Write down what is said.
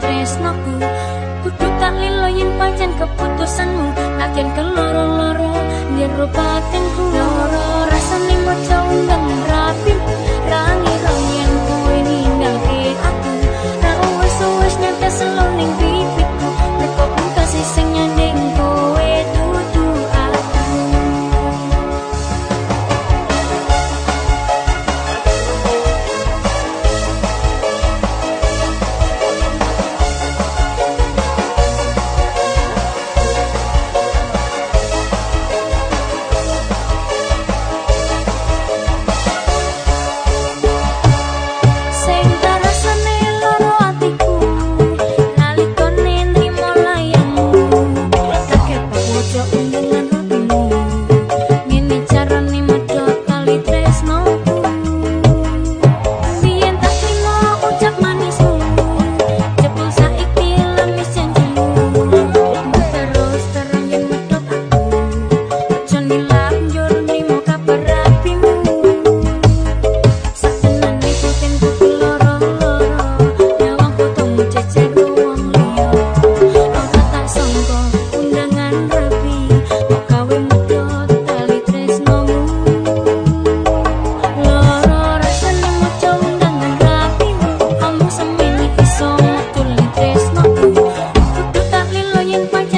tresnoku kudu tak lilo yen pancen keputusanmu. Nadyan keloro-loro nyerupaken yang panjang